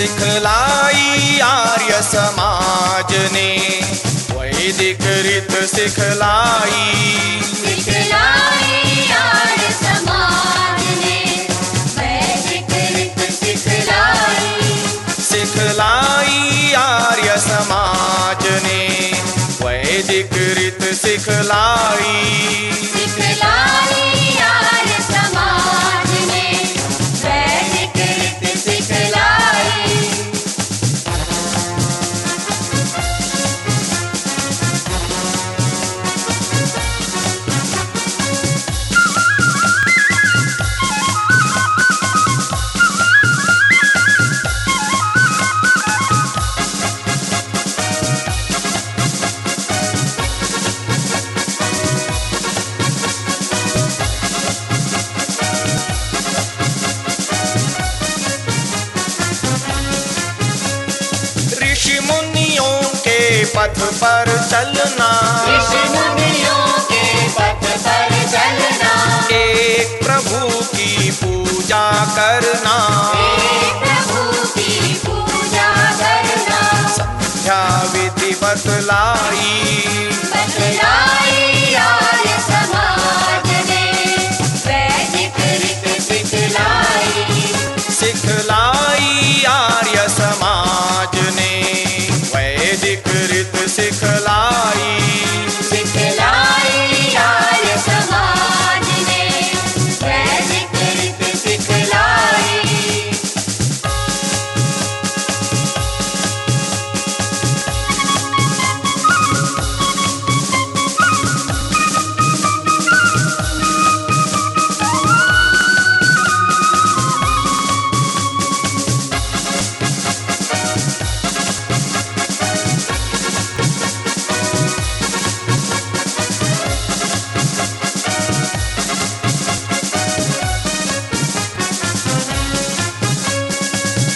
सिखलाई आर्य समाज ने। वैदिक रीत सिखलाई। सिखलाई आर्य समाज ने। वैदिक रीत सिखलाई। पथ पर चलना।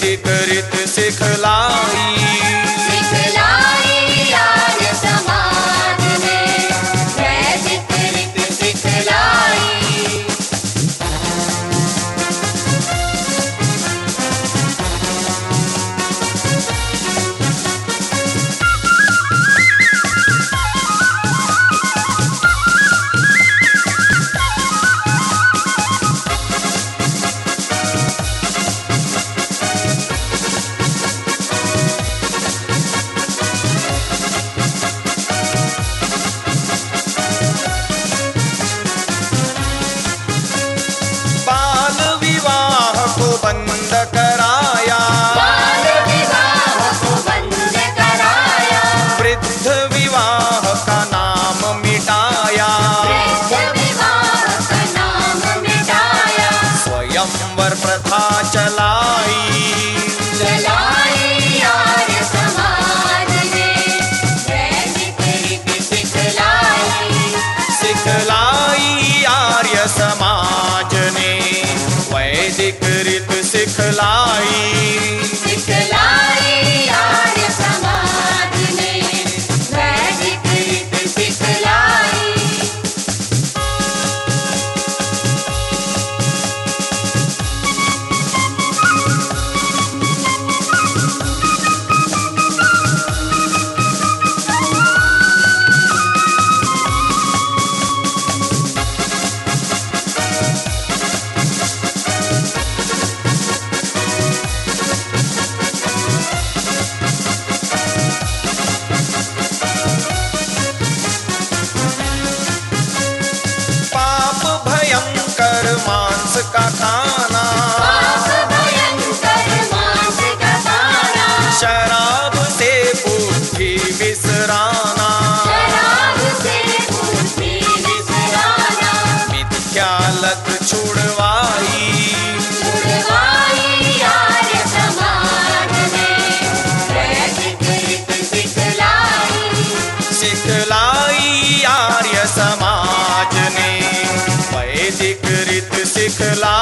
जी करित सिखला प्रथा चलाई। आर्य समाज ने सिखलाई। सिखलाई आर्य समाज मांस का काम ಕತ್ತಲಾ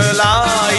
बतला